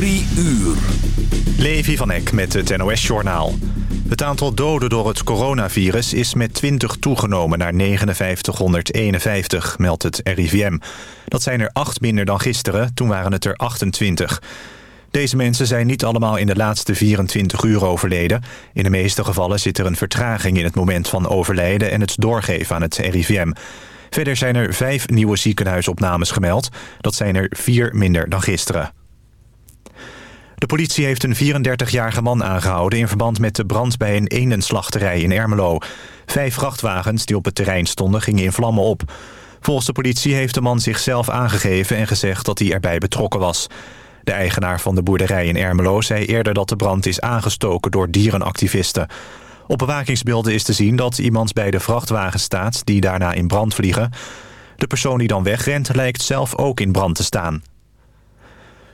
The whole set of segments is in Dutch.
Drie uur. Levi van Eck met het NOS-journaal. Het aantal doden door het coronavirus is met 20 toegenomen naar 5951, meldt het RIVM. Dat zijn er acht minder dan gisteren, toen waren het er 28. Deze mensen zijn niet allemaal in de laatste 24 uur overleden. In de meeste gevallen zit er een vertraging in het moment van overlijden... en het doorgeven aan het RIVM. Verder zijn er vijf nieuwe ziekenhuisopnames gemeld. Dat zijn er vier minder dan gisteren. De politie heeft een 34-jarige man aangehouden... in verband met de brand bij een eendenslachterij in Ermelo. Vijf vrachtwagens die op het terrein stonden gingen in vlammen op. Volgens de politie heeft de man zichzelf aangegeven... en gezegd dat hij erbij betrokken was. De eigenaar van de boerderij in Ermelo zei eerder dat de brand is aangestoken door dierenactivisten. Op bewakingsbeelden is te zien dat iemand bij de vrachtwagen staat die daarna in brand vliegen. De persoon die dan wegrent lijkt zelf ook in brand te staan.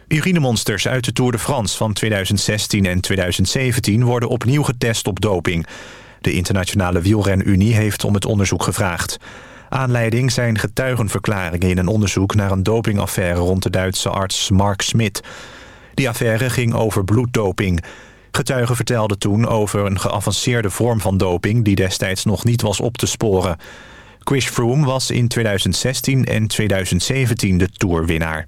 Urinemonsters uit de Tour de France van 2016 en 2017 worden opnieuw getest op doping. De Internationale Wielrenunie heeft om het onderzoek gevraagd. Aanleiding zijn getuigenverklaringen in een onderzoek naar een dopingaffaire rond de Duitse arts Mark Smit. Die affaire ging over bloeddoping. Getuigen vertelden toen over een geavanceerde vorm van doping die destijds nog niet was op te sporen. Chris Froome was in 2016 en 2017 de tourwinnaar.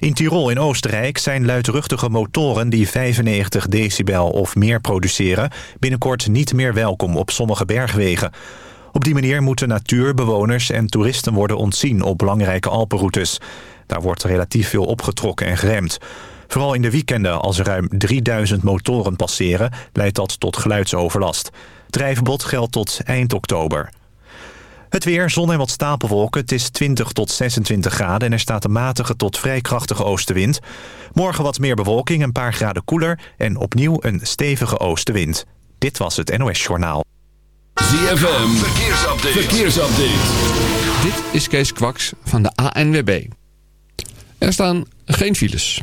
In Tirol in Oostenrijk zijn luidruchtige motoren die 95 decibel of meer produceren... binnenkort niet meer welkom op sommige bergwegen. Op die manier moeten natuur, bewoners en toeristen worden ontzien op belangrijke Alpenroutes. Daar wordt relatief veel opgetrokken en geremd. Vooral in de weekenden als er ruim 3000 motoren passeren... leidt dat tot geluidsoverlast. Drijfverbod geldt tot eind oktober. Het weer, zon en wat stapelwolken. Het is 20 tot 26 graden en er staat een matige tot vrij krachtige oostenwind. Morgen wat meer bewolking, een paar graden koeler... en opnieuw een stevige oostenwind. Dit was het NOS Journaal. ZFM, verkeersupdate. verkeersupdate. Dit is Kees Kwaks van de ANWB. Er staan geen files.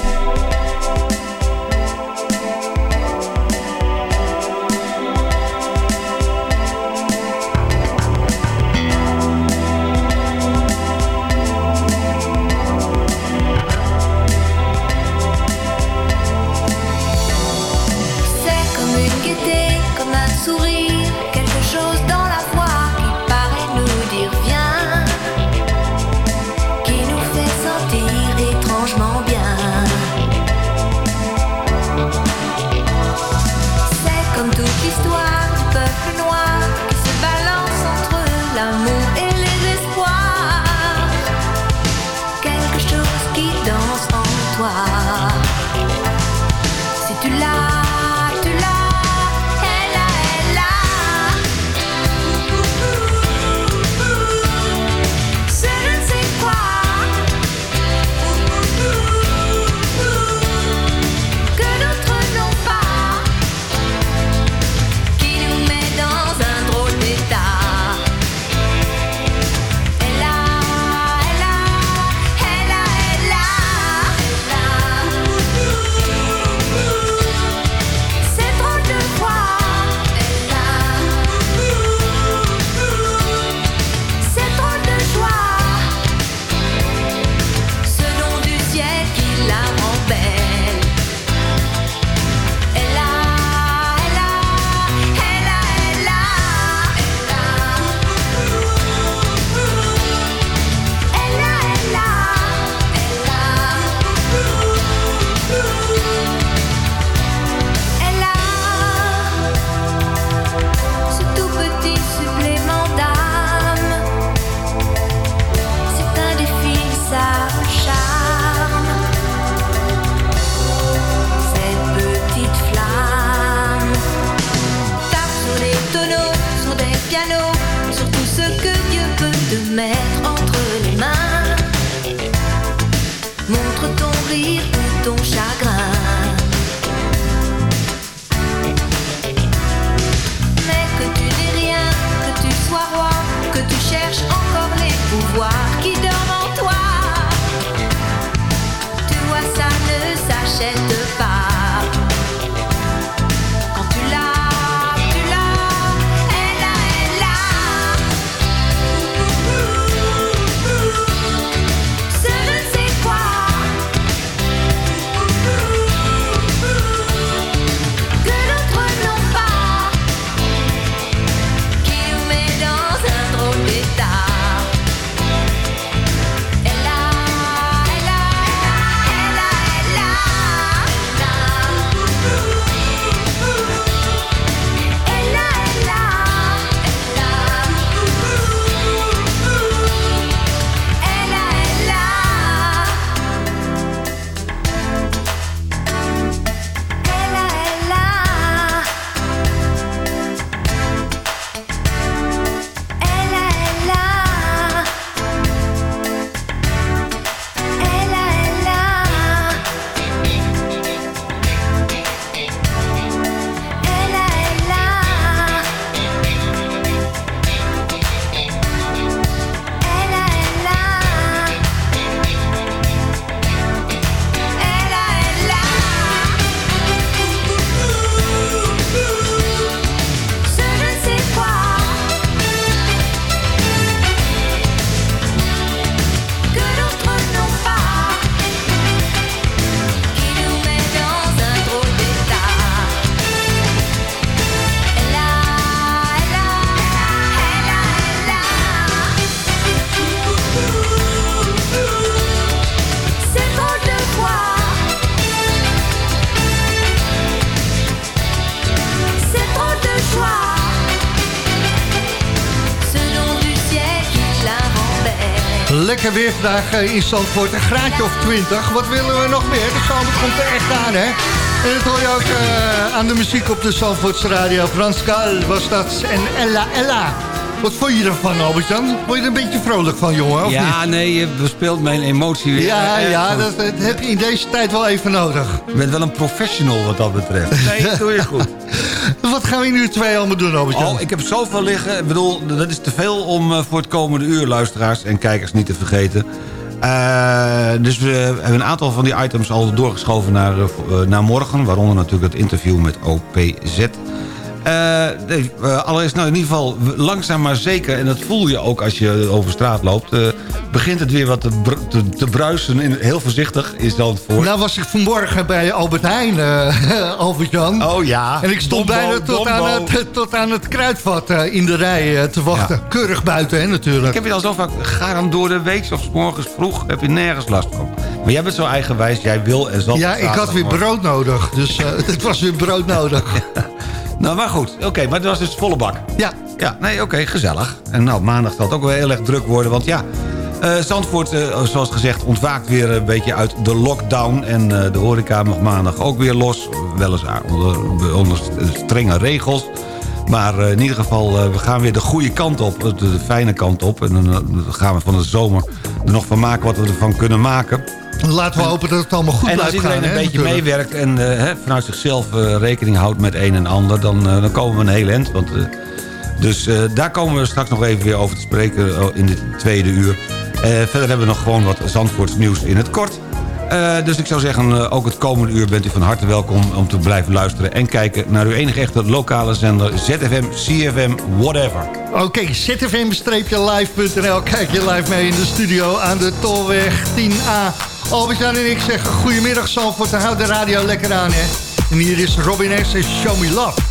Vandaag eh, in Zandvoort. Een graadje of 20. Wat willen we nog meer? De zomer komt er echt aan, hè? En dat hoor je ook eh, aan de muziek op de Zandvoortse radio. Frans Kaal was dat. En Ella Ella. Wat vond je ervan, Albert-Jan? Word je er een beetje vrolijk van, jongen, of Ja, niet? nee, je bespeelt mijn emotie weer. Ja, ja dat, dat heb je in deze tijd wel even nodig. Je bent wel een professional wat dat betreft. Nee, dat doe je goed. Wat gaan we nu twee allemaal doen, Albert-Jan? Oh, ik heb zoveel liggen. Ik bedoel, dat is te veel om eh, voor het komende uur, luisteraars en kijkers, niet te vergeten. Eh, dus we hebben een aantal van die items al doorgeschoven naar, eh, naar morgen. Waaronder natuurlijk het interview met OPZ. Nee, eh, allereerst, nou in ieder geval langzaam maar zeker... en dat voel je ook als je over straat loopt... eh, begint het weer wat te, br- te, te bruisen, in, heel voorzichtig is Zandvoort. Nou was ik vanmorgen bij Albert Heijn, eh, Albert-Jan. Oh ja. En ik stond Dombo, bijna tot aan, het, tot aan het kruidvat in de rij te wachten. Keurig buiten, hè, natuurlijk. Ik heb je al zo vaak, ga dan door de week of 's morgens vroeg, heb je nergens last van. Maar jij bent zo eigenwijs, jij wil en zal... Ja, ik had weer brood nodig. Dus het was weer brood nodig. Nou, maar goed. Oké, maar het was dus volle bak. Ja. Ja, nee, oké, gezellig. En nou, maandag zal het ook wel heel erg druk worden, want ja... eh, Zandvoort, eh, zoals gezegd, ontwaakt weer een beetje uit de lockdown. En eh, de horeca mag maandag ook weer los. Weliswaar onder, onder strenge regels. Maar in ieder geval, we gaan weer de goede kant op. De, fijne kant op. En dan gaan we van de zomer er nog van maken wat we ervan kunnen maken. Laten we hopen dat het allemaal goed En als blijft gaan. iedereen een hè, beetje meewerkt en eh, hè, vanuit zichzelf eh, rekening houdt met een en ander... dan, eh, dan komen we een heel eind. Want, dus daar komen we straks nog even weer over te spreken in dit tweede uur. Verder hebben we nog gewoon wat Zandvoorts nieuws in het kort. Eh, dus ik zou zeggen, eh, ook het komende uur bent u van harte welkom... om te blijven luisteren en kijken naar uw enige echte lokale zender... ZFM, CFM, whatever. Oké, zfm-live.nl. Kijk je live mee in de studio aan de Tolweg 10A. Albert-Jan en ik zeggen goedemiddag Zalvoort. Houd de radio lekker aan, hè. En hier is Robin S. en Show Me Love.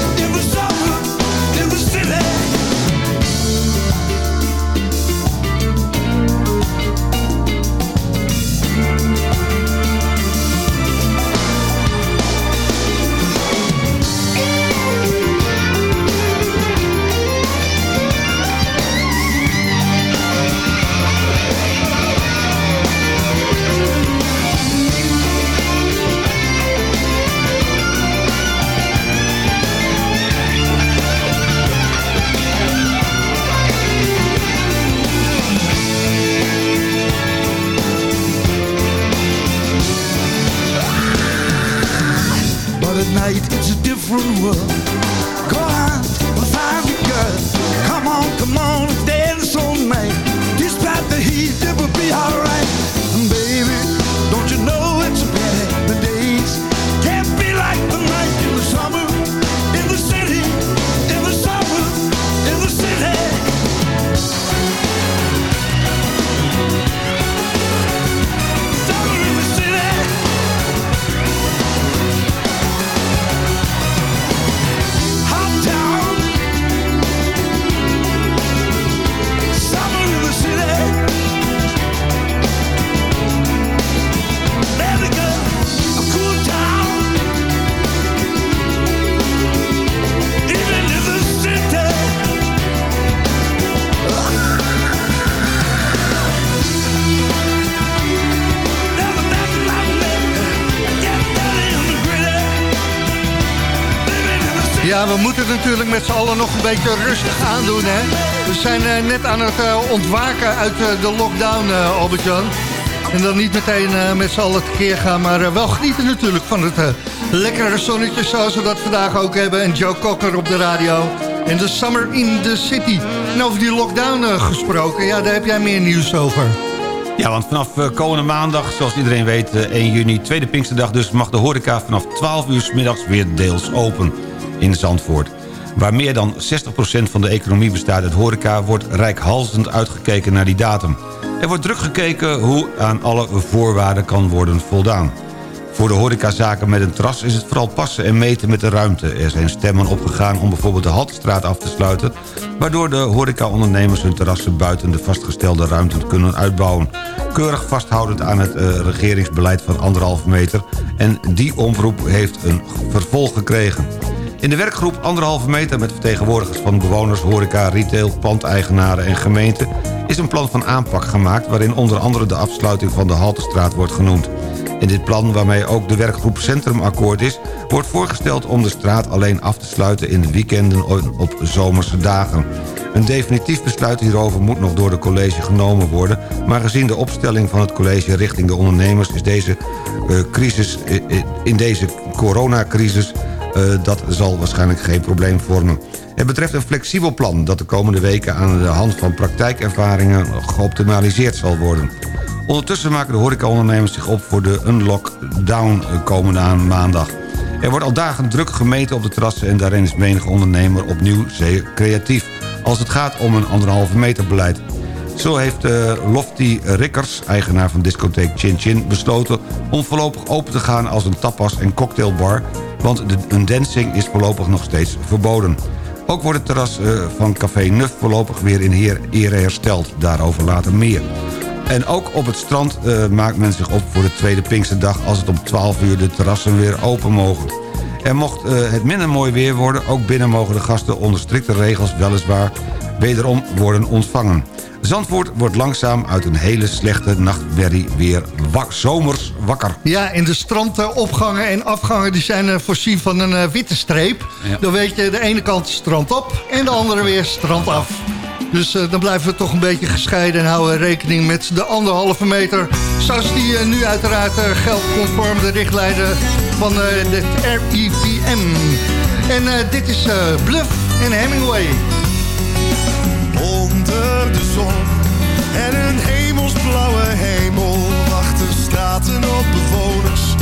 at night it's a different world. Go out and find a girl. Come on, come on, dance all night. Despite the heat, Ja, we moeten het natuurlijk met z'n allen nog een beetje rustig aandoen, hè. We zijn eh, net aan het eh, ontwaken uit eh, de lockdown, Albert-Jan. En dan niet meteen met z'n allen tekeer gaan, maar wel genieten natuurlijk van het lekkere zonnetje zoals we dat vandaag ook hebben. En Joe Cocker op de radio. En de Summer in the City. En over die lockdown gesproken, ja, daar heb jij meer nieuws over. Ja, want vanaf komende maandag, zoals iedereen weet, eh, 1 juni, tweede Pinksterdag... dus mag de horeca vanaf 12 uur middags weer deels open in Zandvoort. Waar meer dan 60% van de economie bestaat uit horeca... wordt rijkhalsend uitgekeken naar die datum. Er wordt druk gekeken hoe aan alle voorwaarden kan worden voldaan. Voor de horecazaken met een terras is het vooral passen en meten met de ruimte. Er zijn stemmen opgegaan om bijvoorbeeld de Haltestraat af te sluiten... waardoor de horecaondernemers hun terrassen buiten de vastgestelde ruimte kunnen uitbouwen. Keurig vasthoudend aan het eh, regeringsbeleid van anderhalve meter... en die omroep heeft een vervolg gekregen. In de werkgroep anderhalve meter met vertegenwoordigers van bewoners, horeca, retail, pandeigenaren en gemeente is een plan van aanpak gemaakt waarin onder andere de afsluiting van de Haltestraat wordt genoemd. In dit plan, waarmee ook de werkgroep Centrum akkoord is... wordt voorgesteld om de straat alleen af te sluiten in de weekenden op zomerse dagen. Een definitief besluit hierover moet nog door de college genomen worden... maar gezien de opstelling van het college richting de ondernemers... is deze eh, crisis, eh, eh, in deze coronacrisis... Uh, dat zal waarschijnlijk geen probleem vormen. Het betreft een flexibel plan dat de komende weken aan de hand van praktijkervaringen geoptimaliseerd zal worden. Ondertussen maken de horecaondernemers zich op voor de unlockdown komende aan maandag. Er wordt al dagen druk gemeten op de terrassen en daarin is menig ondernemer opnieuw zeer creatief als het gaat om een anderhalve meter beleid. Zo heeft uh, Lofty Rikkers, eigenaar van discotheek Chin Chin... besloten om voorlopig open te gaan als een tapas- en cocktailbar... want de, een dancing is voorlopig nog steeds verboden. Ook wordt het terras uh, van Café Nuf voorlopig weer in heer, ere hersteld. Daarover later meer. En ook op het strand uh, maakt men zich op voor de tweede Pinksterdag... als het om 12 uur de terrassen weer open mogen. Er mocht uh, het minder mooi weer worden. Ook binnen mogen de gasten onder strikte regels weliswaar wederom worden ontvangen. Zandvoort wordt langzaam uit een hele slechte nachtmerrie weer wak, zomers wakker. Ja, en de strandopgangen en afgangen die zijn uh, voorzien van een uh, witte streep. Ja. Dan weet je de ene kant strand op en de andere weer strand af. Dus uh, dan blijven we toch een beetje gescheiden en houden rekening met de anderhalve meter. Zoals die nu uiteraard geldt conform de richtlijnen van het RIVM. En dit is Bluff en Hemingway. De zon en een hemelsblauwe hemel wachten straten op bewoners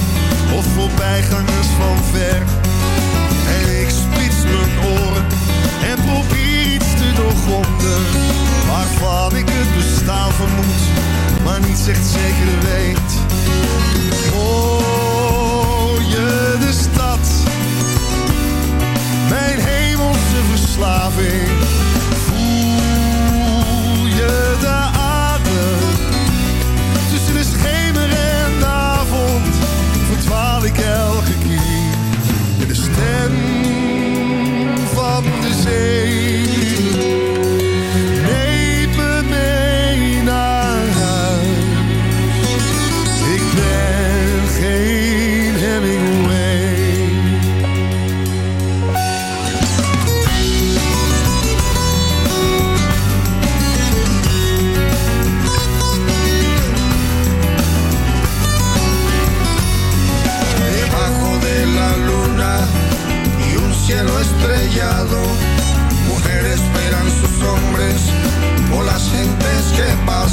of voorbijgangers van ver. En ik spits mijn oren en probeer iets te doorgronden waarvan ik het bestaan vermoed, maar niet echt zeker weet. Mooie de stad, mijn hemelse verslaving de. Tussen de schemer en de avond verdwaal ik elke keer in de stem van de zee.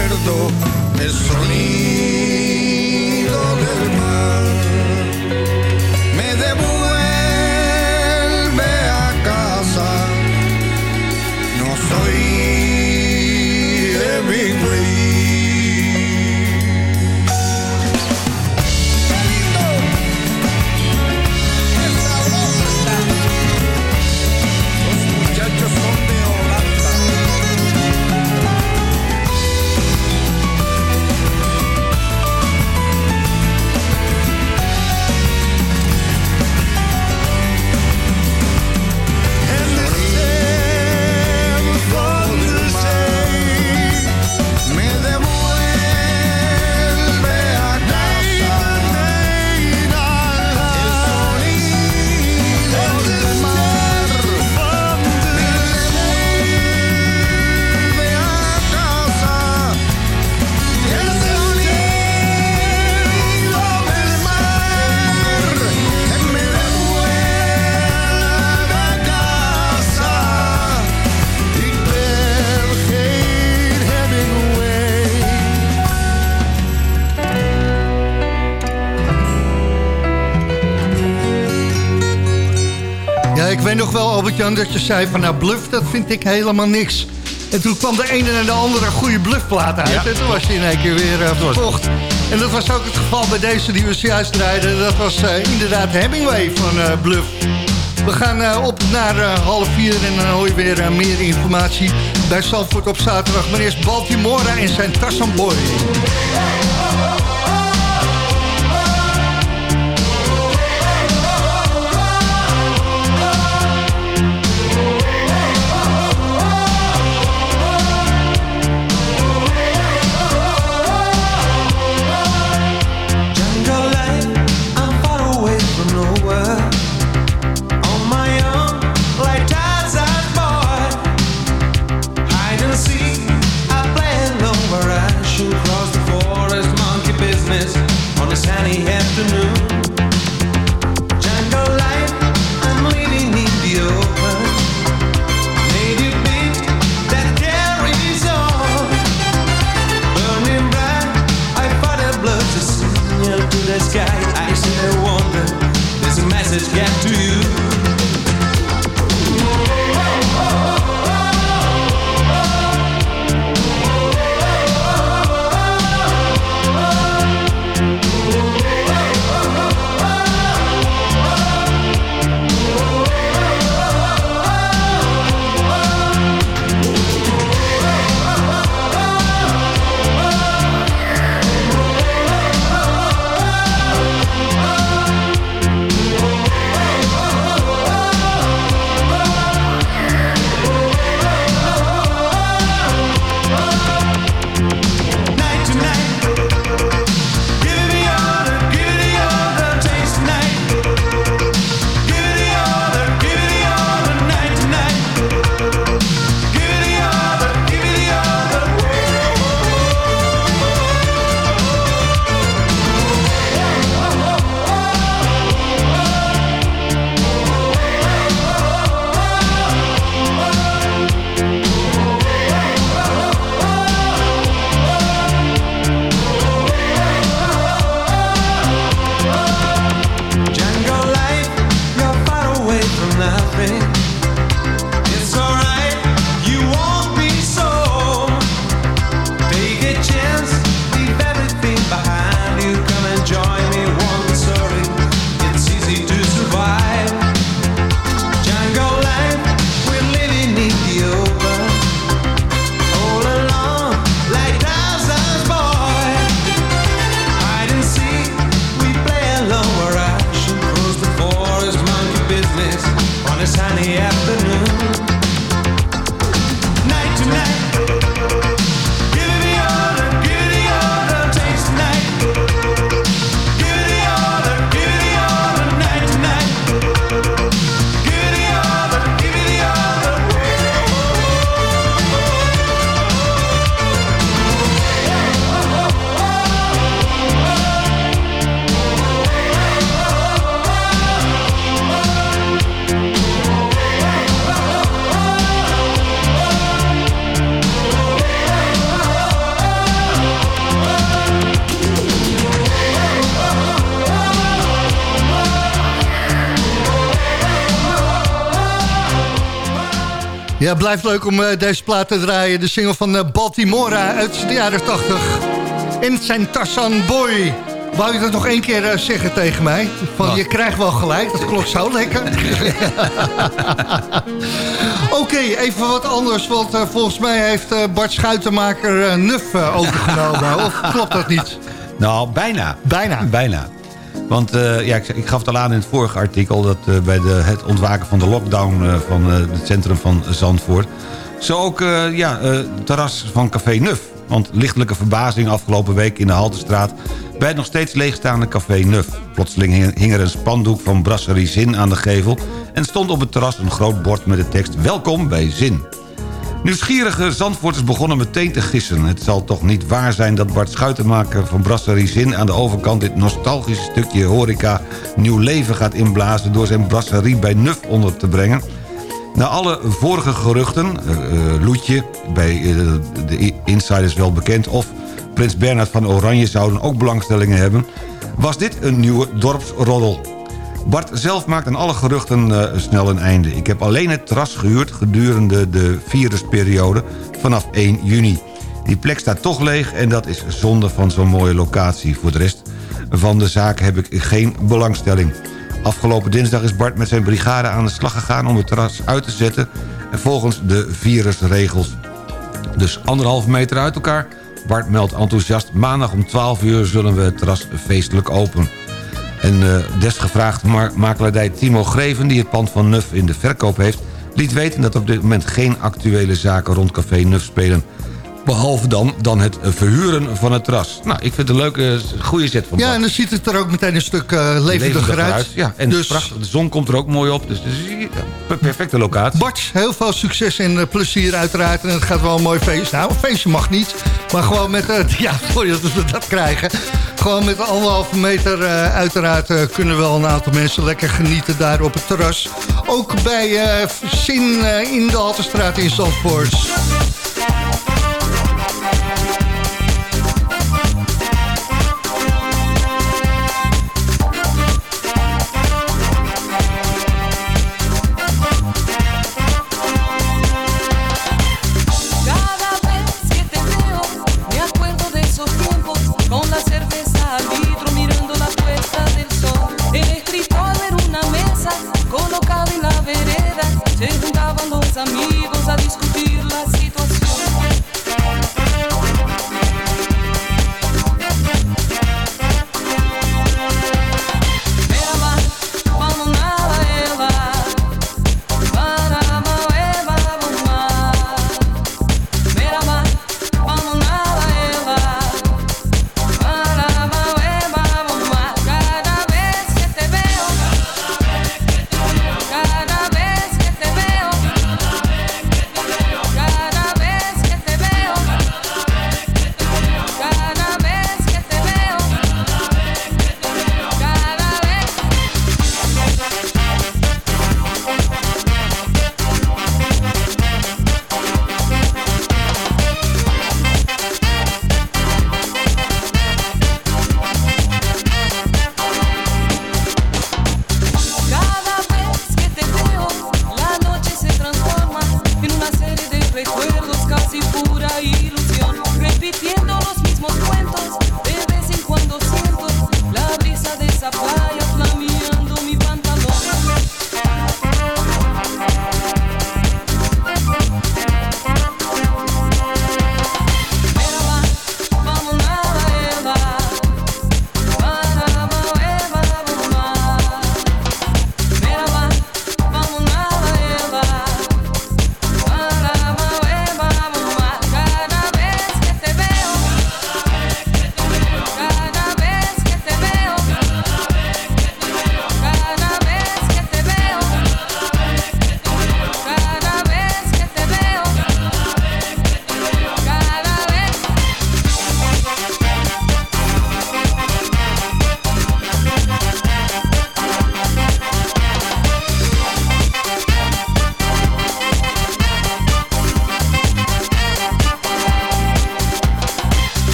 pierdo el sonido dat je zei van nou, bluff, dat vind ik helemaal niks. En toen kwam de ene en de andere goede bluffplaat uit. Ja. En toen was hij in één keer weer uh, verkocht. En dat was ook het geval bij deze die we zojuist rijden. Dat was uh, inderdaad Hemingway van uh, Bluff. We gaan op naar half vier en dan hoor je weer meer informatie bij Zandvoort op zaterdag. Maar eerst Baltimora en zijn Tassamboy. Ja, blijft leuk om eh, deze plaat te draaien. De single van eh, Baltimora uit de jaren 80. En zijn Tassan Boy. Wou je dat nog één keer eh, zeggen tegen mij? Van, Wat? je krijgt wel gelijk, dat klopt zo lekker. Oké, even wat anders. Want volgens mij heeft Bart Schuitenmaker eh, Nuf overgenomen. of klopt dat niet? Nou, bijna. Bijna. Bijna. Want eh, ja, ik, ik gaf het al aan in het vorige artikel... dat eh, bij de, het ontwaken van de lockdown eh, van het centrum van Zandvoort... zo ook ja, het terras van Café Nuf. Want lichtelijke verbazing afgelopen week in de Haltestraat... bij het nog steeds leegstaande Café Nuf. Plotseling hing er een spandoek van Brasserie Zin aan de gevel... en stond op het terras een groot bord met de tekst... Welkom bij Zin. Nieuwsgierige Zandvoorters begonnen meteen te gissen. Het zal toch niet waar zijn dat Bart Schuitenmaker van Brasserie Zin... aan de overkant dit nostalgische stukje horeca nieuw leven gaat inblazen... door zijn brasserie bij Nuf onder te brengen. Na alle vorige geruchten, eh, eh, Loetje, bij eh, de insiders wel bekend... of Prins Bernhard van Oranje zouden ook belangstellingen hebben... was dit een nieuwe dorpsroddel. Bart zelf maakt aan alle geruchten eh, snel een einde. Ik heb alleen het terras gehuurd gedurende de virusperiode vanaf 1 juni. Die plek staat toch leeg en dat is zonde van zo'n mooie locatie. Voor de rest van de zaak heb ik geen belangstelling. Afgelopen dinsdag is Bart met zijn brigade aan de slag gegaan... om het terras uit te zetten volgens de virusregels. Dus anderhalve meter uit elkaar. Bart meldt enthousiast. Maandag om 12 uur zullen we het terras feestelijk open. En eh, desgevraagd ma makelaardij Timo Greven... die het pand van Nuf in de verkoop heeft... liet weten dat op dit moment geen actuele zaken rond Café Nuf spelen. Behalve dan, dan het verhuren van het terras. Nou, ik vind het een leuke, goede zet van Ja, Bart. en dan ziet het er ook meteen een stuk eh, levendiger uit. Ja, en dus prachtig, de zon komt er ook mooi op. Dus is een per- perfecte locatie. Bart, heel veel succes en eh, plezier uiteraard. En het gaat wel een mooi feest. Nou, een feestje mag niet. Maar gewoon met... eh, ja, sorry dat we dat krijgen. Gewoon met anderhalve meter uiteraard kunnen wel een aantal mensen lekker genieten daar op het terras. Ook bij Zin in de Haltestraat in Zandvoort.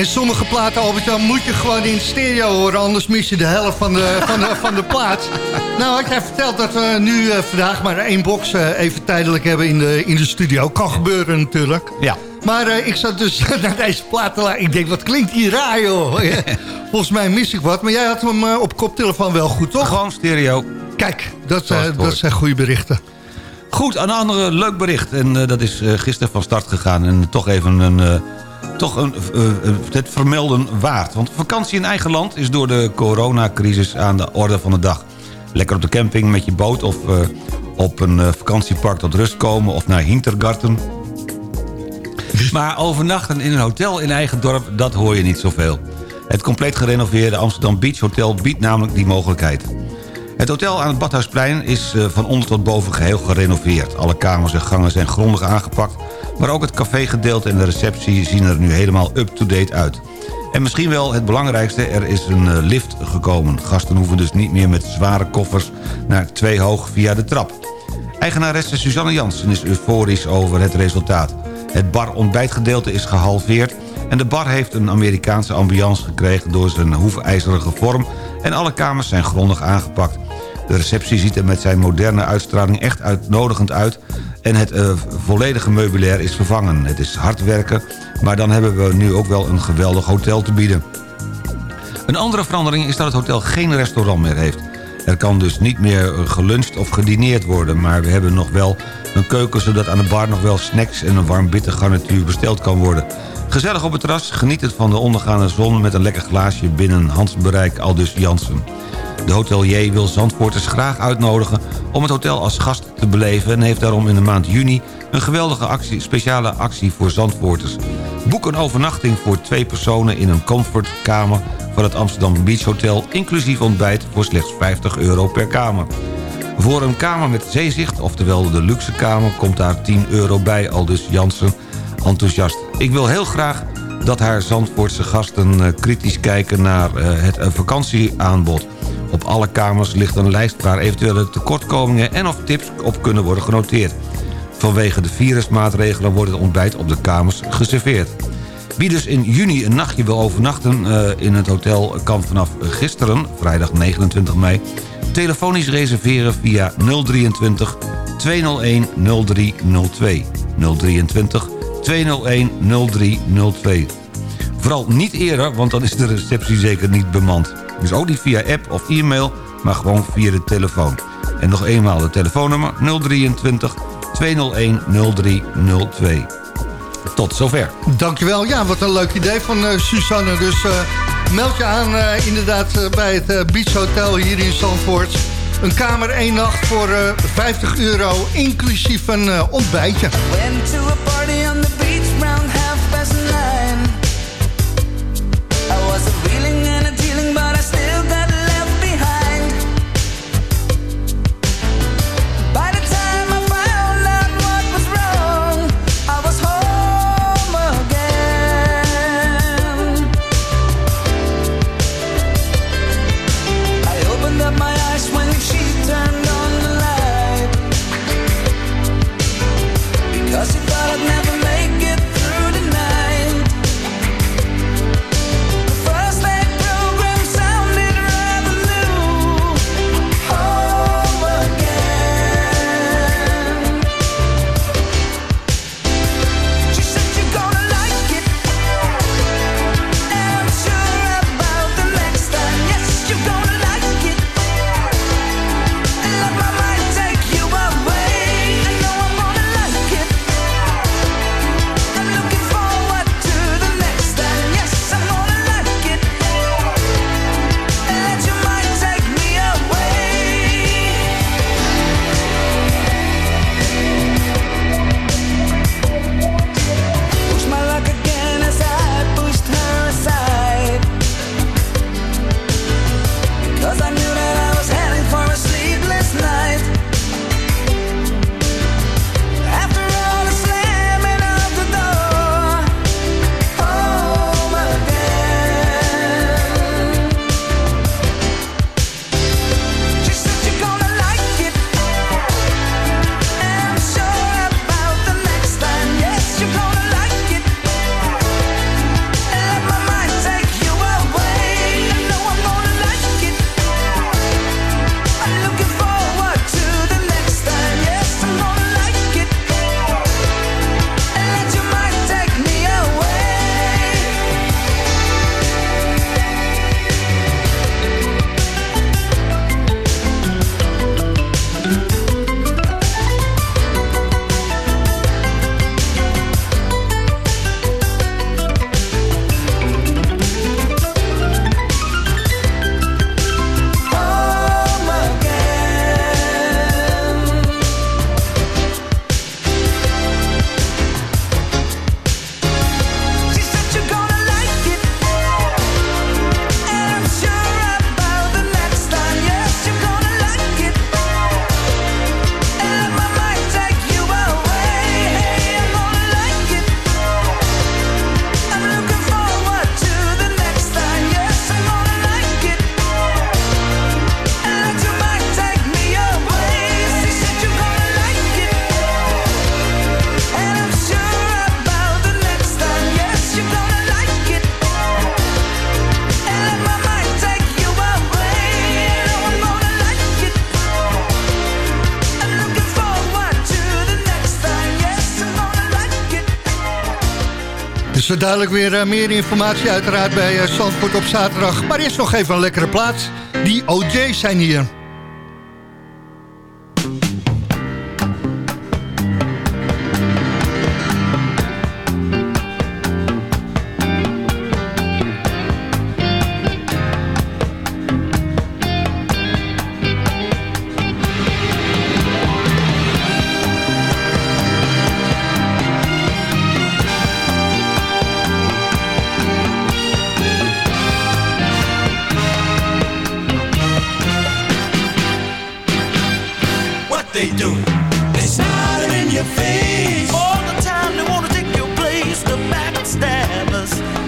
En sommige platen, Albert-Jan, moet je gewoon in stereo horen... anders mis je de helft van de, van de, van de plaat. Nou, had jij verteld dat we nu eh, vandaag maar één box eh, even tijdelijk hebben in de, in de studio. Kan gebeuren natuurlijk. Ja. Maar eh, ik zat dus naar deze plaat te. Ik denk, wat klinkt die raar, joh. Volgens mij mis ik wat. Maar jij had hem op koptelefoon wel goed, toch? Gewoon stereo. Kijk, dat, dat zijn goede berichten. Goed, een ander leuk bericht. En dat is gisteren van start gegaan. En toch even een, toch een, eh, eh, het vermelden waard. Want vakantie in eigen land is door de coronacrisis aan de orde van de dag. Lekker op de camping met je boot of eh, op een vakantiepark tot rust komen... of naar Hintergarten. Maar overnachten in een hotel in eigen dorp, dat hoor je niet zoveel. Het compleet gerenoveerde Amsterdam Beach Hotel biedt namelijk die mogelijkheid. Het hotel aan het Badhuisplein is eh, van onder tot boven geheel gerenoveerd. Alle kamers en gangen zijn grondig aangepakt... maar ook het cafégedeelte en de receptie zien er nu helemaal up-to-date uit. En misschien wel het belangrijkste, er is een eh, lift gekomen. Gasten hoeven dus niet meer met zware koffers naar twee hoog via de trap. Eigenaresse Suzanne Jansen is euforisch over het resultaat. Het bar-ontbijtgedeelte is gehalveerd... en de bar heeft een Amerikaanse ambiance gekregen... door zijn hoefijzerige vorm en alle kamers zijn grondig aangepakt. De receptie ziet er met zijn moderne uitstraling echt uitnodigend uit... en het eh, volledige meubilair is vervangen. Het is hard werken, maar dan hebben we nu ook wel een geweldig hotel te bieden. Een andere verandering is dat het hotel geen restaurant meer heeft. Er kan dus niet meer geluncht of gedineerd worden... maar we hebben nog wel een keuken... zodat aan de bar nog wel snacks en een warm bitter garnituur besteld kan worden. Gezellig op het terras, genietend van de ondergaande zon... met een lekker glaasje binnen handsbereik, al dus Jansen. De hotelier wil Zandvoorters graag uitnodigen om het hotel als gast te beleven... en heeft daarom in de maand juni een geweldige actie, speciale actie voor Zandvoorters. Boek een overnachting voor twee personen in een comfortkamer van het Amsterdam Beach Hotel... inclusief ontbijt voor slechts 50 euro per kamer. Voor een kamer met zeezicht, oftewel de luxe kamer... komt daar 10 euro bij, al dus Jansen enthousiast. Ik wil heel graag dat haar Zandvoortse gasten eh, kritisch kijken naar eh, het eh, vakantieaanbod. Op alle kamers ligt een lijst waar eventuele tekortkomingen en of tips op kunnen worden genoteerd. Vanwege de virusmaatregelen wordt het ontbijt op de kamers geserveerd. Wie dus in juni een nachtje wil overnachten in het hotel... kan vanaf gisteren, vrijdag 29 mei... telefonisch reserveren via 023 201 0302. 023 201 0302. Vooral niet eerder, want dan is de receptie zeker niet bemand. Dus ook niet via app of e-mail, maar gewoon via de telefoon. En nog eenmaal de telefoonnummer 023 201 0302. Tot zover. Dankjewel. Ja, wat een leuk idee van eh, Suzanne. Dus eh, meld je aan eh, inderdaad bij het Beach Hotel hier in Zandvoort. Een kamer één nacht voor eh, 50 euro, inclusief een eh, ontbijtje. Zo dadelijk weer eh, meer informatie uiteraard bij uh, Zandvoort op zaterdag. Maar eerst nog even een lekkere plaats. Die OJ's zijn hier. They do? They smiling in your face all the time. They wanna take your place. The backstabbers.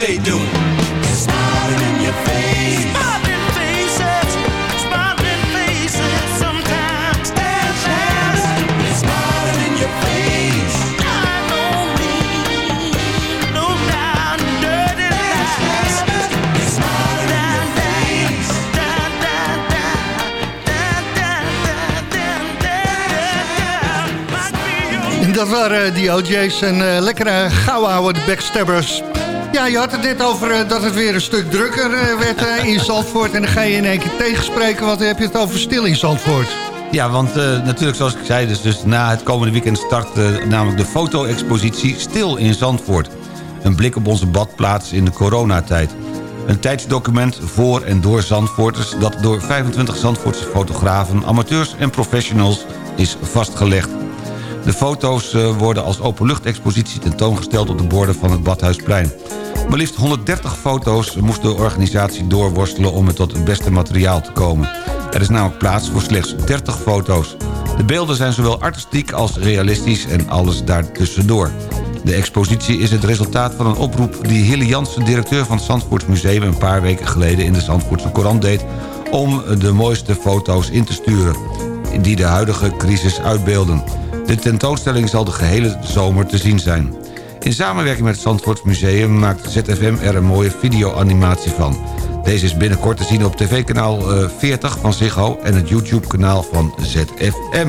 they do in your face. Smiling faces. Smiling faces. Sometimes in your face. No down dirty in your face. da. Dat waren eh, die OJ's en eh, lekkere gauw oude backstabbers. Ja, je had het net over eh, dat het weer een stuk drukker eh, werd in Zandvoort. En dan ga je in één keer tegenspreken, want heb je het over stil in Zandvoort. Ja, want eh, natuurlijk zoals ik zei, dus, dus na het komende weekend start namelijk de foto-expositie Stil in Zandvoort. Een blik op onze badplaats in de coronatijd. Een tijdsdocument voor en door Zandvoorters... dat door 25 Zandvoortse fotografen, amateurs en professionals is vastgelegd. De foto's worden als openluchtexpositie tentoongesteld op de borden van het Badhuisplein. Maar liefst 130 foto's moest de organisatie doorworstelen om het tot het beste materiaal te komen. Er is namelijk plaats voor slechts 30 foto's. De beelden zijn zowel artistiek als realistisch en alles daartussendoor. De expositie is het resultaat van een oproep die Hille Jansen, directeur van het Zandvoorts Museum... een paar weken geleden in de Zandvoortse Courant deed... om de mooiste foto's in te sturen die de huidige crisis uitbeelden. De tentoonstelling zal de gehele zomer te zien zijn. In samenwerking met het Zandvoorts Museum maakt ZFM er een mooie video-animatie van. Deze is binnenkort te zien op tv-kanaal eh, 40 van Ziggo... en het YouTube-kanaal van ZFM.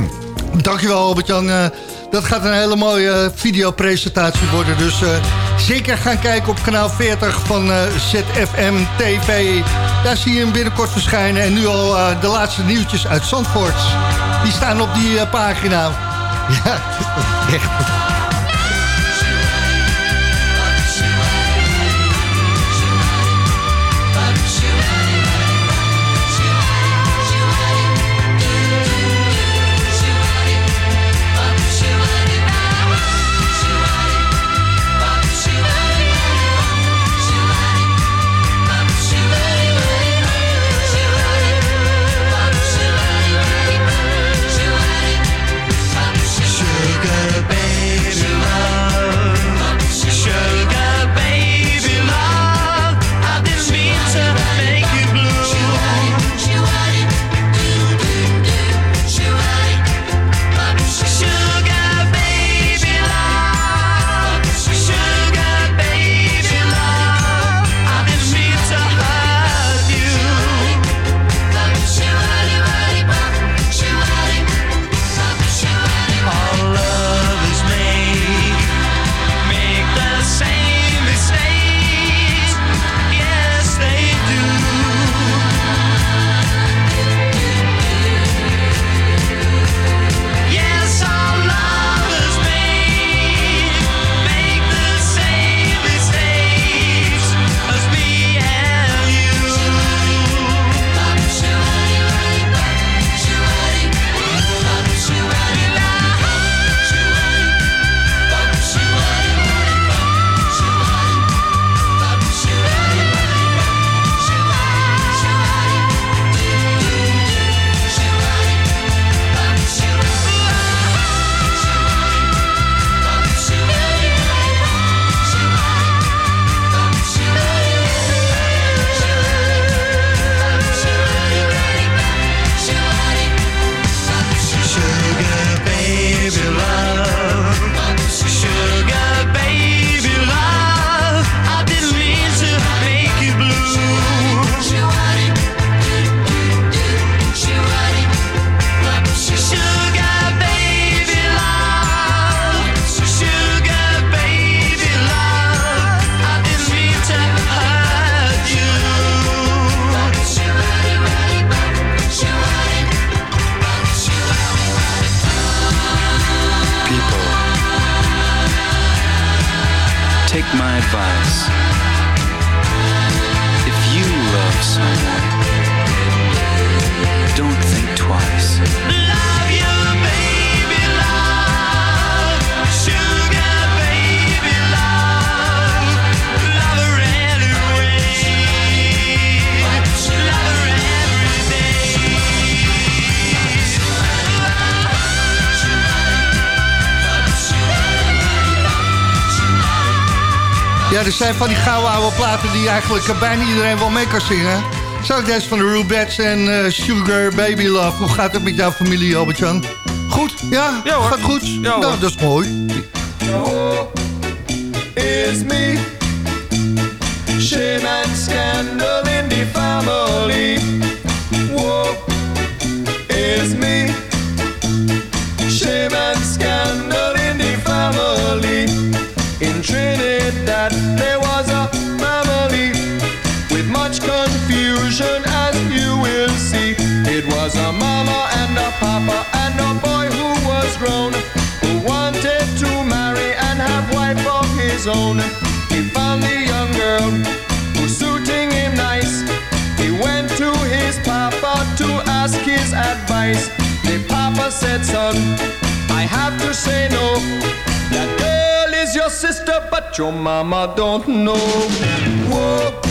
Dankjewel Albert-Jan. Eh, dat gaat een hele mooie eh, videopresentatie worden. Dus eh, zeker gaan kijken op kanaal 40 van eh, ZFM TV. Daar zie je hem binnenkort verschijnen. En nu al eh, de laatste nieuwtjes uit Zandvoort. Die staan op die eh, pagina. Ja, echt. Zijn van die gouden oude platen die eigenlijk bijna iedereen wel mee kan zingen. Zo deze van de Rubettes en eh, Sugar Baby Love. Hoe gaat het met jouw familie, Albert-Jan? Goed? Ja? Ja, hoor. Gaat goed? Ja, hoor. nou, dat is mooi. It's me. Shame and scandal in the family. Whoa, it's me. Was a mama and a papa and a boy who was grown, who wanted to marry and have wife of his own. He found the young girl who's suiting him nice. He went to his papa to ask his advice. The papa said, son, I have to say no. That girl is your sister, but your mama don't know. Whoa,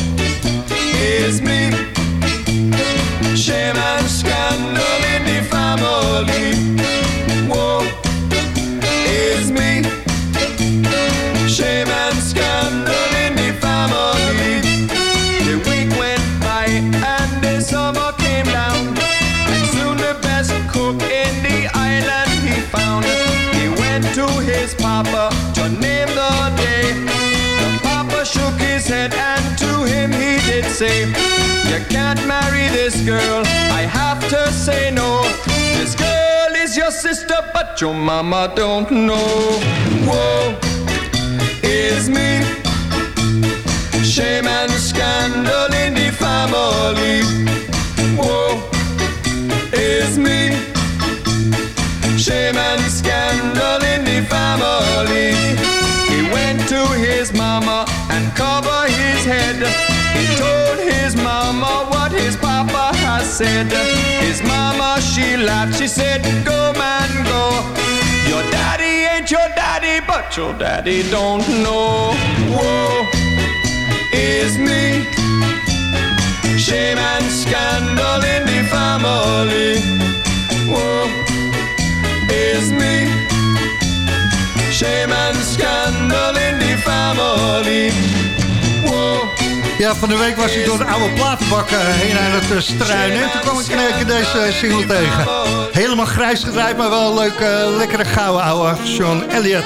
it's me. Shame and scandal in the family. Me. Shame and scandal in the family. The week went by and the summer came down. Soon the best cook in the island he found. He went to his papa to name the day. The papa shook his head and him say, You can't marry this girl. I have to say no. This girl is your sister, but your mama don't know. Whoa, is me. Shame and scandal in the family. Whoa, is me. Shame and scandal in the family. He went to his mama and covered his head. He told his mama what his papa has said. His mama, she laughed. She said, Go, man, go. Your daddy ain't your daddy, but your daddy don't know. Whoa, is me. Shame and scandal in the family. Whoa, is me. Shame and scandal Ja, van de week was ik door de oude platenbak eh, heen aan het eh, struinen. En toen kwam ik in deze eh, single tegen. Helemaal grijs gedraaid, maar wel leuk, eh, lekkere gouden oude Sean Elliott.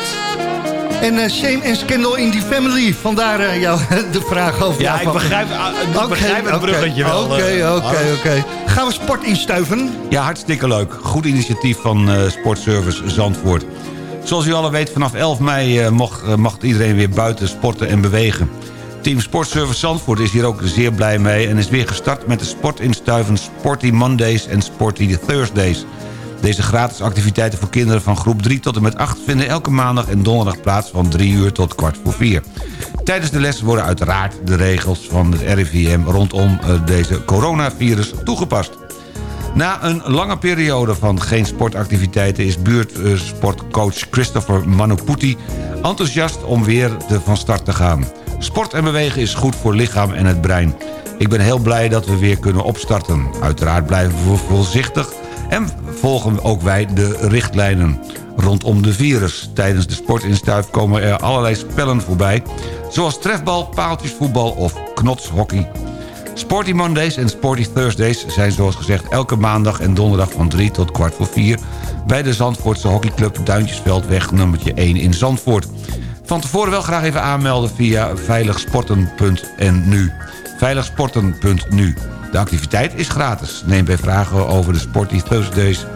En Shame and Scandal in the Family. Vandaar eh, jou, de vraag over Ja, ik begrijp, ah, ik begrijp het bruggetje wel. Oké, oké, oké. Gaan we sport instuiven? Ja, hartstikke leuk. Goed initiatief van Sportservice Zandvoort. Zoals u alle weet, vanaf 11 mei eh, mag iedereen weer buiten sporten en bewegen. Team Sportservice Zandvoort is hier ook zeer blij mee... en is weer gestart met de sportinstuiven Sporty Mondays en Sporty Thursdays. Deze gratis activiteiten voor kinderen van groep 3 tot en met 8... vinden elke maandag en donderdag plaats van 3 uur tot kwart voor 4. Tijdens de les worden uiteraard de regels van het RIVM... rondom eh, deze coronavirus toegepast. Na een lange periode van geen sportactiviteiten... is buurtsportcoach Christopher Manuputi enthousiast om weer van start te gaan. Sport en bewegen is goed voor lichaam en het brein. Ik ben heel blij dat we weer kunnen opstarten. Uiteraard blijven we voorzichtig en volgen ook wij de richtlijnen rondom de virus. Tijdens de sportinstuif komen er allerlei spellen voorbij... zoals trefbal, paaltjesvoetbal of knotshockey. Sporty Mondays en Sporty Thursdays zijn zoals gezegd elke maandag en donderdag van 3 tot kwart voor 4... bij de Zandvoortse hockeyclub Duintjesveldweg nummertje 1 in Zandvoort. Van tevoren wel graag even aanmelden via veiligsporten.nu. Veiligsporten.nu. De activiteit is gratis. Neem bij vragen over de Sporty Thursdays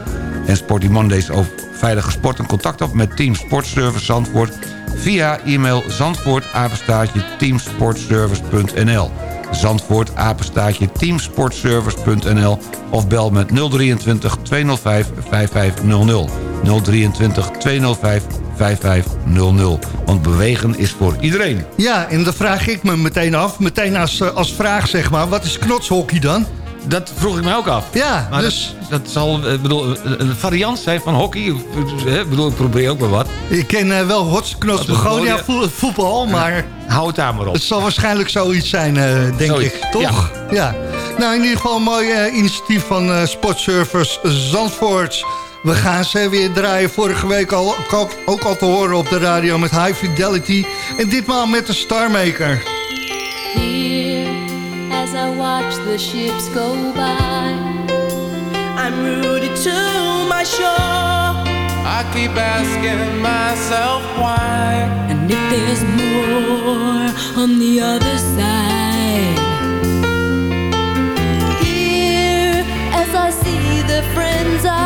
en Sporty Mondays over veilige sporten contact op met Team Sportservice Zandvoort via e-mail zandvoort apenstaartje teamsportservice.nl Zandvoort teamsportservice.nl of bel met 023 205 5500 023 205 5500. Want bewegen is voor iedereen. Ja, en dan vraag ik me meteen af, meteen als, eh, als vraag zeg maar... wat is knotshockey dan? Dat vroeg ik mij ook af. Ja, Maar dus... dat, dat zal eh, bedoel, een- een variant zijn van hockey. Eh, Ik bedoel, ik probeer ook wel wat. Ik ken eh, wel hotsknots begonia vo- voetbal, maar Hou het daar maar op. het zal waarschijnlijk zoiets zijn, eh, denk Zoiets, ik. Toch? Ja. Nou, in ieder geval een mooi eh, initiatief van eh Sportservice Zandvoort. We gaan ze weer draaien. Vorige week al, ook, ook al te horen op de radio met High Fidelity. En ditmaal met de Starmaker. Here, as I watch the ships go by, I'm rooted to my shore. I keep asking myself why. And if there's more on the other side, here, as I see the friends I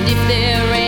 And if there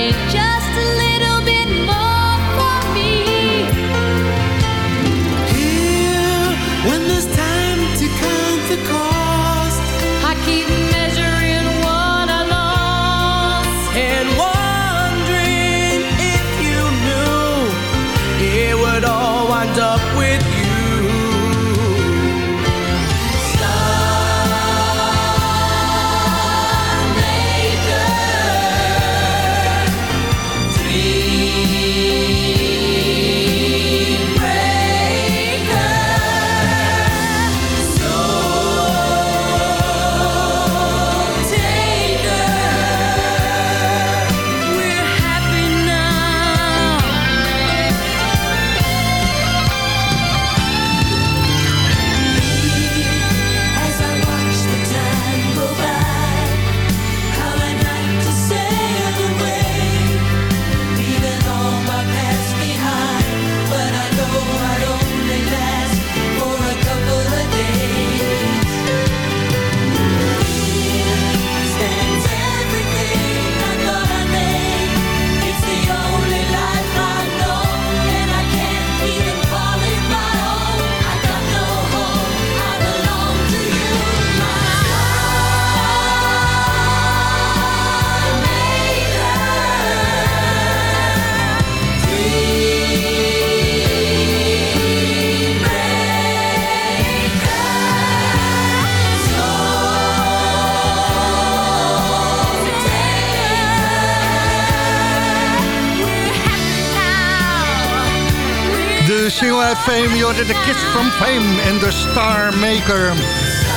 Kids from Fame en de Star Maker.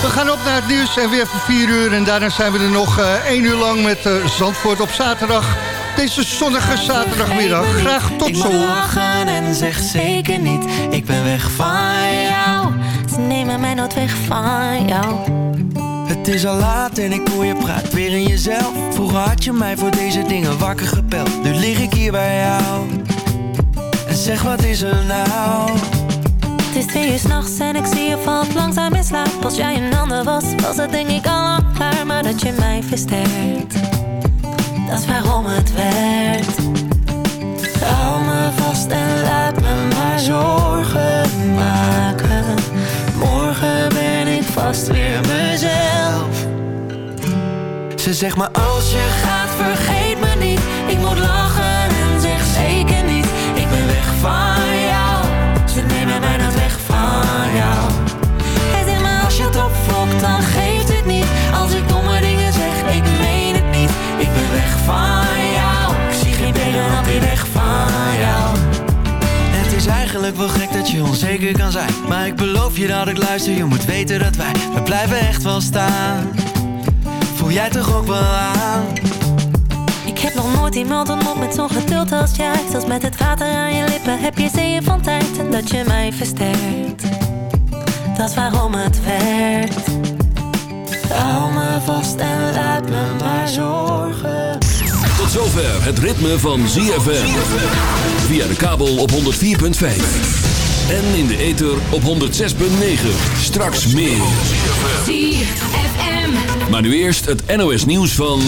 We gaan op naar het nieuws en weer voor 4 uur. En daarna zijn we er nog eh 1 uur lang met eh, Zandvoort op zaterdag. Deze zonnige zaterdagmiddag. Graag tot Ik zo. moet lachen en zeg zeker niet, ik ben weg van jou. Ze nemen mij nooit weg van jou. Het is al laat en ik hoor je praat weer in jezelf. Vroeger had je mij voor deze dingen wakker gepeld. Nu lig ik hier bij jou. En zeg wat is er nou? Het is twee uur s'nachts en ik zie je valt langzaam in slaap. Als jij een ander was, was het denk ik al klaar. Maar dat je mij versterkt, dat is waarom het werkt. Hou me vast en laat me maar zorgen maken. Morgen ben ik vast weer mezelf. Ze zegt maar Als je gaat, vergeet me niet. Ik moet lachen en zeg zeker niet. Ik ben weg van jou. Hij zegt maar als je het opfokt, dan geeft het niet. Als ik domme dingen zeg, ik meen het niet. Ik ben weg van jou. Ik zie geen tegenhand die weg van jou. Het is eigenlijk wel gek dat je onzeker kan zijn Maar ik beloof je dat ik luister, je moet weten dat wij We blijven echt wel staan voel jij toch ook wel aan? Ik heb nog nooit iemand ontmoet met zo'n geduld als jij. Zelfs met het water aan je lippen heb je zeeën van tijd. En dat je mij versterkt. Dat is waarom het werkt. Hou me vast en laat me maar zorgen. Tot zover het ritme van ZFM. Via de kabel op 104.5. En in de ether op 106.9. Straks meer. ZFM. Maar nu eerst het NOS nieuws van...